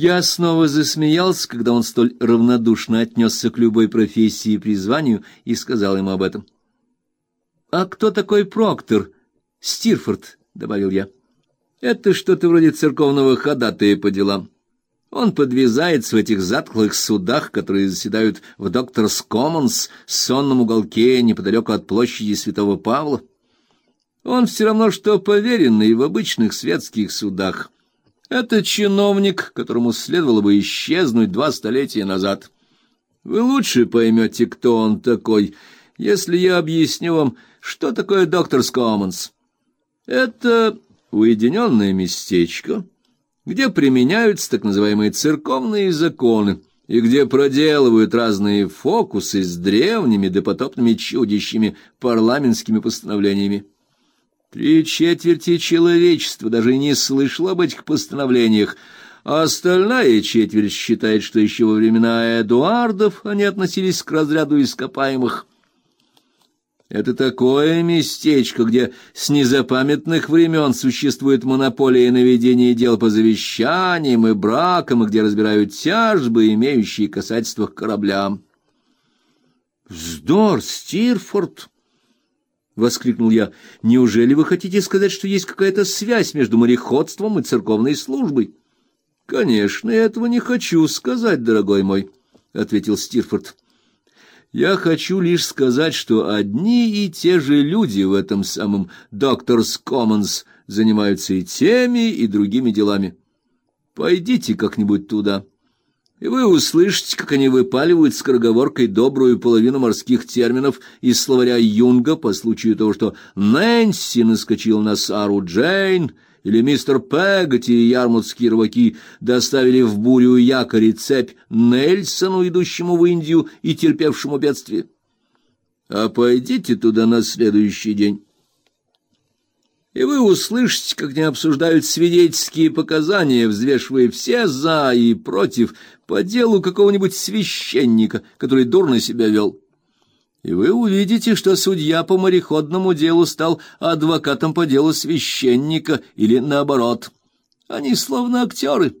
Я снова засмеялся, когда он столь равнодушно отнесся к любой профессии и призванию и сказал ему об этом. «А кто такой Проктор?» «Стирфорд», — добавил я. «Это что-то вроде церковного ходатая по делам. Он подвязается в этих затхлых судах, которые заседают в Докторс Коммонс, сонном уголке неподалеку от площади Святого Павла. Он все равно, что поверенный в обычных светских судах». Это чиновник, которому следовало бы исчезнуть два столетия назад. Вы лучше поймете, кто он такой, если я объясню вам, что такое докторс Коммонс. Это уединенное местечко, где применяются так называемые церковные законы и где проделывают разные фокусы с древними допотопными чудищами парламентскими постановлениями. Три четверти человечества даже не слышало об этих постановлениях, а остальная четверть считает, что еще во времена Эдуардов они относились к разряду ископаемых. Это такое местечко, где с незапамятных времен существует монополия на ведение дел по завещаниям и бракам, и где разбирают тяжбы, имеющие касательство к кораблям. «Вздор, Стирфорд!» Воскликнул я. Неужели вы хотите сказать, что есть какая-то связь между мореходством и церковной службой? Конечно, я этого не хочу сказать, дорогой мой, ответил Стирфорд. Я хочу лишь сказать, что одни и те же люди в этом самом Докторс Коммонс занимаются и теми, и другими делами. Пойдите как-нибудь туда и вы услышите, как они выпаливают скороговоркой добрую половину морских терминов из словаря Юнга по случаю того, что Нэнси наскочил на Сару Джейн, или мистер Пегати и ярмутские рыбаки доставили в бурю якорь цепь Нельсону, идущему в Индию и терпевшему бедствие. А пойдите туда на следующий день и вы услышите, как они обсуждают свидетельские показания, взвешивая все за и против по делу какого-нибудь священника, который дурно себя вел. И вы увидите, что судья по мореходному делу стал адвокатом по делу священника или наоборот. Они словно актеры.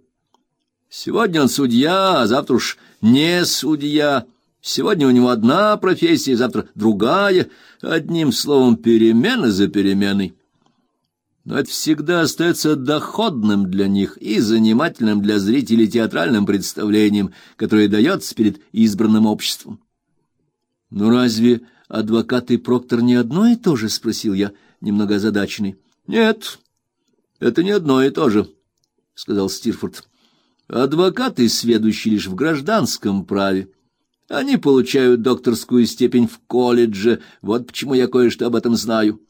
Сегодня он судья, а завтра уж не судья. Сегодня у него одна профессия, завтра другая. Одним словом, перемена за переменой но это всегда остается доходным для них и занимательным для зрителей театральным представлением, которое дается перед избранным обществом. «Ну разве адвокат и проктор не одно и то же?» — спросил я, немного озадаченный. «Нет, это не одно и то же», — сказал Стирфорд. «Адвокаты, сведущие лишь в гражданском праве. Они получают докторскую степень в колледже, вот почему я кое-что об этом знаю».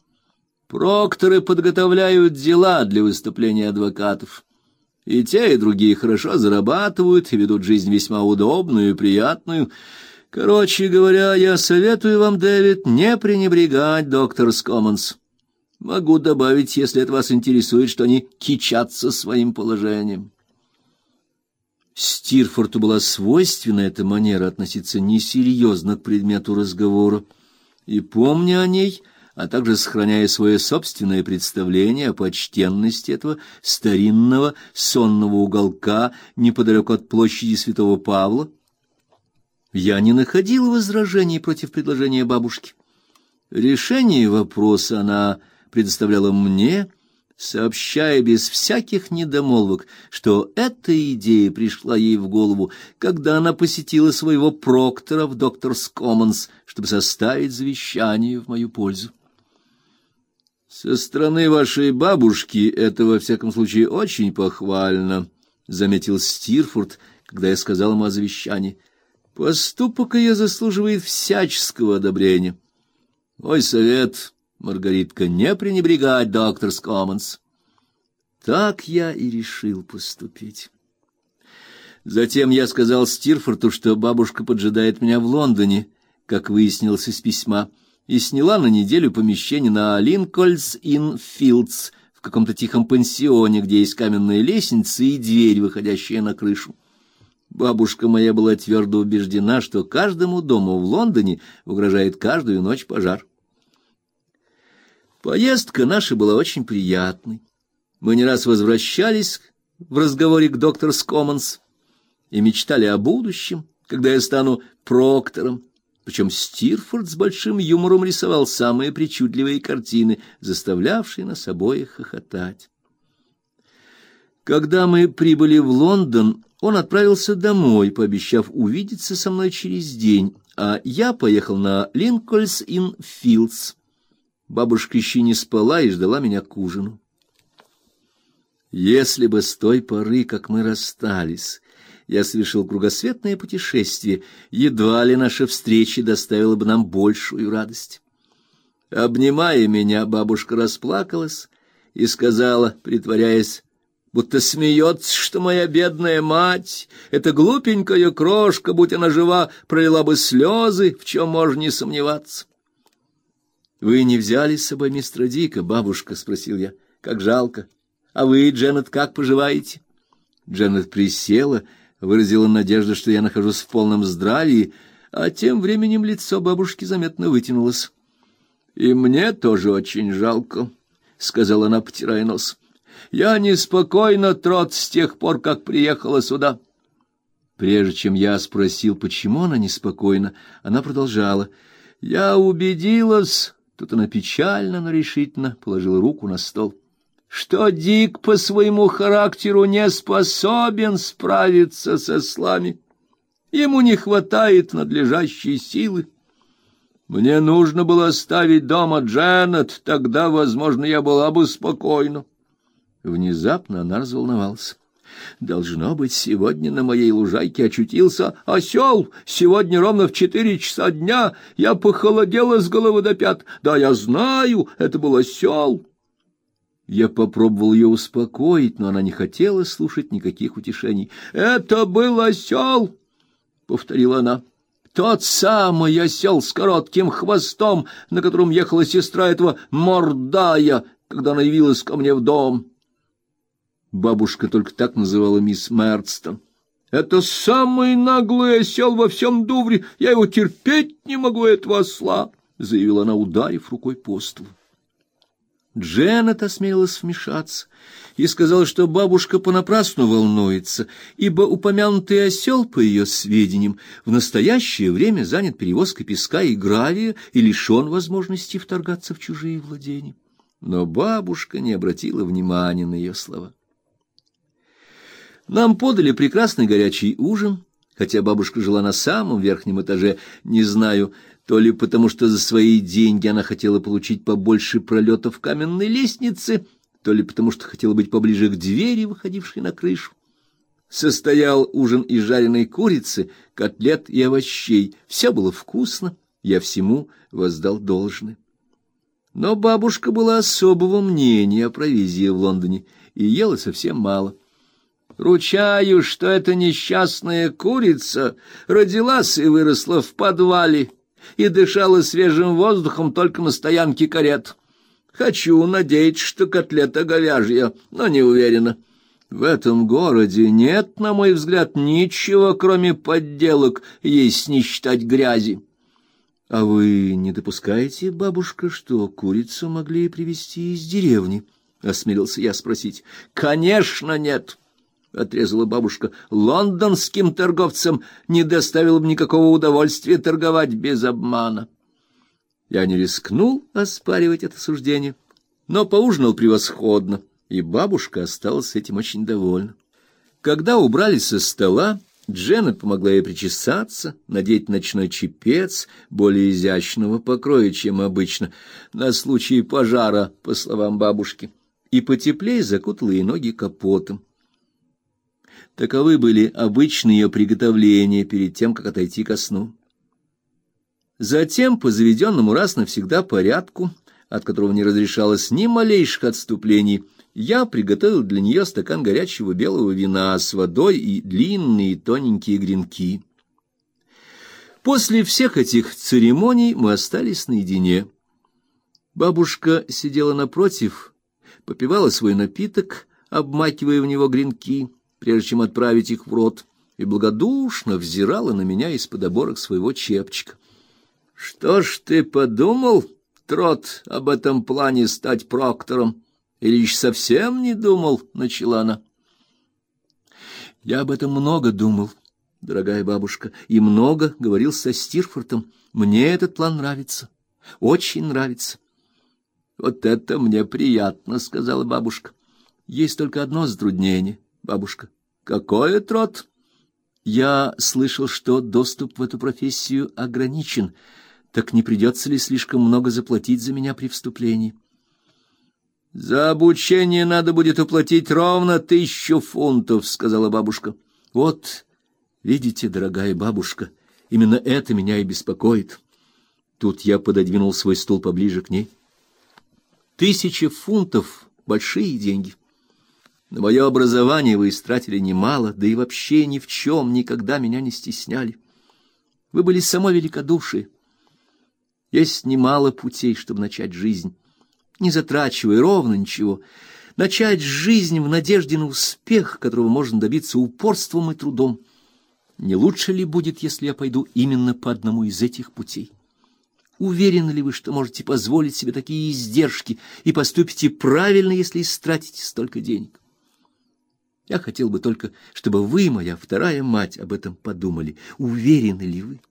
Прокторы подготовляют дела для выступления адвокатов. И те, и другие хорошо зарабатывают и ведут жизнь весьма удобную и приятную. Короче говоря, я советую вам, Дэвид, не пренебрегать докторс Коммонс. Могу добавить, если это вас интересует, что они кичатся своим положением. Стирфорту была свойственна эта манера относиться несерьезно к предмету разговора. И помня о ней, а также сохраняя свое собственное представление о почтенности этого старинного сонного уголка неподалеку от площади Святого Павла, я не находил возражений против предложения бабушки. Решение вопроса она предоставляла мне, сообщая без всяких недомолвок, что эта идея пришла ей в голову, когда она посетила своего проктора в Докторс Коммонс, чтобы составить завещание в мою пользу. Со стороны вашей бабушки это во всяком случае очень похвально, заметил Стирфорд, когда я сказал ему о завещании. Поступок ее заслуживает всяческого одобрения. Мой совет, Маргаритка, не пренебрегать докторс Коммонс. Так я и решил поступить. Затем я сказал Стирфорту, что бабушка поджидает меня в Лондоне, как выяснилось из письма и сняла на неделю помещение на Линкольнс-Ин-Филдс в каком-то тихом пансионе, где есть каменная лестница и дверь, выходящая на крышу. Бабушка моя была твердо убеждена, что каждому дому в Лондоне угрожает каждую ночь пожар. Поездка наша была очень приятной. Мы не раз возвращались в разговоре к докторс Коммонс и мечтали о будущем, когда я стану проктором. Причем Стирфорд с большим юмором рисовал самые причудливые картины, заставлявшие нас обоих хохотать. Когда мы прибыли в Лондон, он отправился домой, пообещав увидеться со мной через день, а я поехал на Линкольнс-ин-Филдс. Бабушка еще не спала и ждала меня к ужину. Если бы с той поры, как мы расстались, я совершил кругосветное путешествие, едва ли наша встреча доставила бы нам большую радость. Обнимая меня, бабушка расплакалась и сказала, притворяясь будто смеется, что моя бедная мать, эта глупенькая крошка, будь она жива, пролила бы слезы, в чем можно не сомневаться. Вы не взяли с собой мистера Дика, бабушка, спросил я. Как жалко. А вы, Дженнет, как поживаете? Дженнет присела, выразила надежду, что я нахожусь в полном здравии, а тем временем лицо бабушки заметно вытянулось. И мне тоже очень жалко, сказала она, потирая нос. Я неспокойна, трот, с тех пор, как приехала сюда. Прежде чем я спросил, почему она неспокойна, она продолжала: "Я убедилась, тут она печально, но решительно положила руку на стол, что Дик по своему характеру не способен справиться со слами. Ему не хватает надлежащей силы. Мне нужно было оставить дома Дженнет, тогда, возможно, я была бы спокойна. Внезапно она разволновалась. Должно быть, сегодня на моей лужайке очутился осел. Сегодня ровно в четыре часа дня я похолодела с головы до пят. Да, я знаю, это был осел. Я попробовал ее успокоить, но она не хотела слушать никаких утешений. Это был осел, повторила она. Тот самый осел с коротким хвостом, на котором ехала сестра этого мордая, когда она явилась ко мне в дом. Бабушка только так называла мисс Мерстон. Это самый наглый осел во всем Дувре. Я его терпеть не могу этого осла, заявила она, ударив рукой по столу. Дженнет осмелилась вмешаться и сказала, что бабушка понапрасну волнуется, ибо упомянутый осел, по ее сведениям, в настоящее время занят перевозкой песка и гравия и лишен возможности вторгаться в чужие владения. Но бабушка не обратила внимания на ее слова. Нам подали прекрасный горячий ужин, хотя бабушка жила на самом верхнем этаже, не знаю, то ли потому, что за свои деньги она хотела получить побольше пролетов каменной лестницы, то ли потому, что хотела быть поближе к двери, выходившей на крышу. Состоял ужин из жареной курицы, котлет и овощей. Все было вкусно, я всему воздал должное. Но бабушка была особого мнения о провизии в Лондоне и ела совсем мало. Ручаю, что эта несчастная курица родилась и выросла в подвале и дышала свежим воздухом только на стоянке карет. Хочу надеяться, что котлета говяжья, но не уверена. В этом городе нет, на мой взгляд, ничего, кроме подделок, есть не считать грязи. А вы не допускаете, бабушка, что курицу могли привезти из деревни? осмелился я спросить. Конечно, нет. — отрезала бабушка, — лондонским торговцам не доставило бы никакого удовольствия торговать без обмана. Я не рискнул оспаривать это суждение, но поужинал превосходно, и бабушка осталась этим очень довольна. Когда убрали со стола, Дженнет помогла ей причесаться, надеть ночной чепец более изящного покроя, чем обычно, на случай пожара, по словам бабушки, и потеплее закутала ей ноги капотом. Таковы были обычные ее приготовления перед тем, как отойти ко сну. Затем, по заведенному раз навсегда порядку, от которого не разрешалось ни малейших отступлений, я приготовил для нее стакан горячего белого вина с водой и длинные тоненькие гренки. После всех этих церемоний мы остались наедине. Бабушка сидела напротив, попивала свой напиток, обмакивая в него гренки прежде чем отправить их в рот, и благодушно взирала на меня из-под оборок своего чепчика. Что ж ты подумал, трот, об этом плане стать проктором? Или еще совсем не думал, начала она. Я об этом много думал, дорогая бабушка, и много говорил со Стирфортом. Мне этот план нравится, очень нравится. Вот это мне приятно, сказала бабушка. Есть только одно затруднение, бабушка. Какое трот? Я слышал, что доступ в эту профессию ограничен. Так не придется ли слишком много заплатить за меня при вступлении? За обучение надо будет уплатить ровно тысячу фунтов, сказала бабушка. Вот, видите, дорогая бабушка, именно это меня и беспокоит. Тут я пододвинул свой стул поближе к ней. Тысяча фунтов большие деньги. На мое образование вы истратили немало, да и вообще ни в чем никогда меня не стесняли. Вы были само великодушие. Есть немало путей, чтобы начать жизнь не затрачивая ровно ничего, начать жизнь в надежде на успех, которого можно добиться упорством и трудом. Не лучше ли будет, если я пойду именно по одному из этих путей? Уверены ли вы, что можете позволить себе такие издержки и поступите правильно, если истратите столько денег? Я хотел бы только, чтобы вы, моя вторая мать, об этом подумали. Уверены ли вы?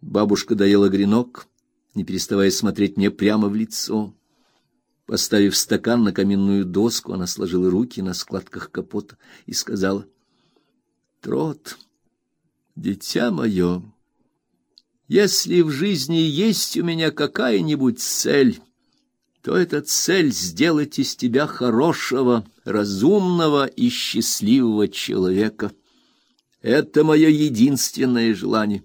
Бабушка доела гренок, не переставая смотреть мне прямо в лицо. Поставив стакан на каминную доску, она сложила руки на складках капота и сказала: "Трот, дитя мое, если в жизни есть у меня какая-нибудь цель, то эта цель сделать из тебя хорошего, разумного и счастливого человека. Это мое единственное желание.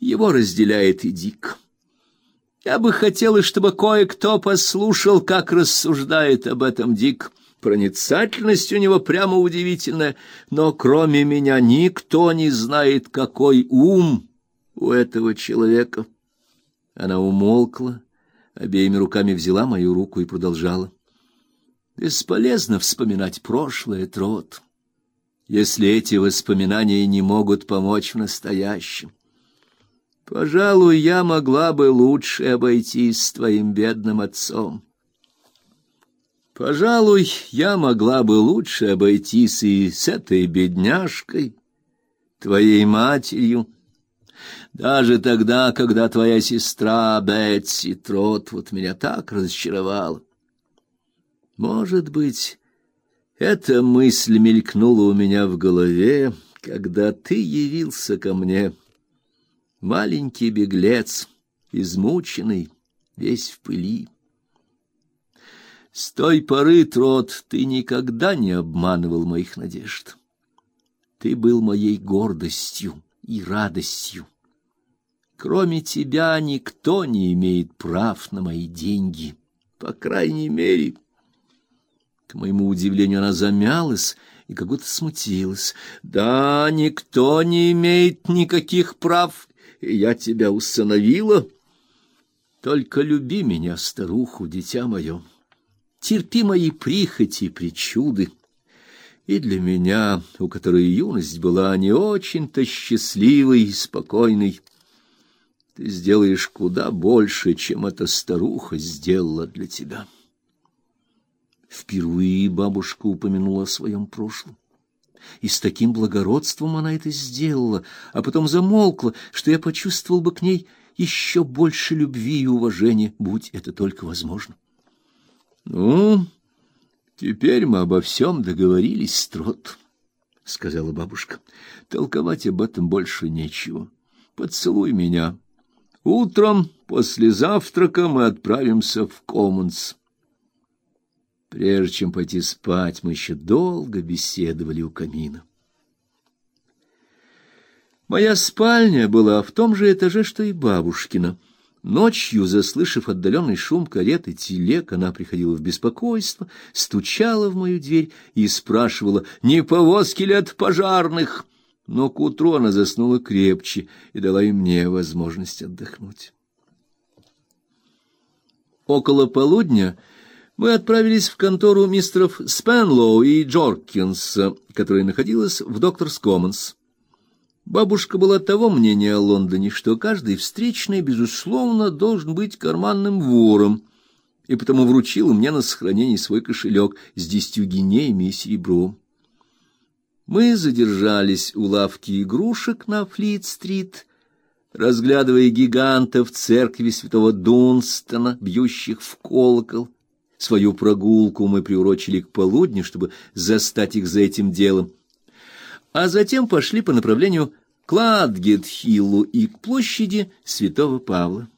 Его разделяет и Дик. Я бы хотела, чтобы кое-кто послушал, как рассуждает об этом Дик. Проницательность у него прямо удивительная, но кроме меня никто не знает, какой ум у этого человека. Она умолкла, обеими руками взяла мою руку и продолжала. Бесполезно вспоминать прошлое, Трот, если эти воспоминания не могут помочь в настоящем. Пожалуй, я могла бы лучше обойтись с твоим бедным отцом. Пожалуй, я могла бы лучше обойтись и с этой бедняжкой, твоей матерью. Даже тогда, когда твоя сестра Бетси Тротвуд меня так разочаровала. Может быть, эта мысль мелькнула у меня в голове, когда ты явился ко мне Маленький беглец, измученный, весь в пыли. С той поры, Трот, ты никогда не обманывал моих надежд. Ты был моей гордостью и радостью. Кроме тебя никто не имеет прав на мои деньги, по крайней мере. К моему удивлению, она замялась и как будто смутилась. Да, никто не имеет никаких прав и я тебя усыновила. Только люби меня, старуху, дитя мое. Терпи мои прихоти и причуды. И для меня, у которой юность была не очень-то счастливой и спокойной, ты сделаешь куда больше, чем эта старуха сделала для тебя. Впервые бабушка упомянула о своем прошлом. И с таким благородством она это сделала, а потом замолкла, что я почувствовал бы к ней еще больше любви и уважения, будь это только возможно. Ну, теперь мы обо всем договорились, Строт, сказала бабушка. Толковать об этом больше нечего. Поцелуй меня. Утром после завтрака мы отправимся в Коммонс. Прежде чем пойти спать, мы еще долго беседовали у камина. Моя спальня была в том же этаже, что и бабушкина. Ночью, заслышав отдаленный шум карет и телег, она приходила в беспокойство, стучала в мою дверь и спрашивала, не повозки ли от пожарных. Но к утру она заснула крепче и дала и мне возможность отдохнуть. Около полудня мы отправились в контору мистеров Спенлоу и Джоркинса, которая находилась в Докторс Коммонс. Бабушка была того мнения о Лондоне, что каждый встречный безусловно должен быть карманным вором, и потому вручила мне на сохранение свой кошелек с десятью гинеями и серебром. Мы задержались у лавки игрушек на Флит-стрит, разглядывая гигантов церкви святого Дунстона, бьющих в колокол. Свою прогулку мы приурочили к полудню, чтобы застать их за этим делом. А затем пошли по направлению к Ладгет-Хиллу и к площади святого Павла.